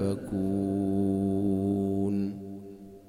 يؤفكون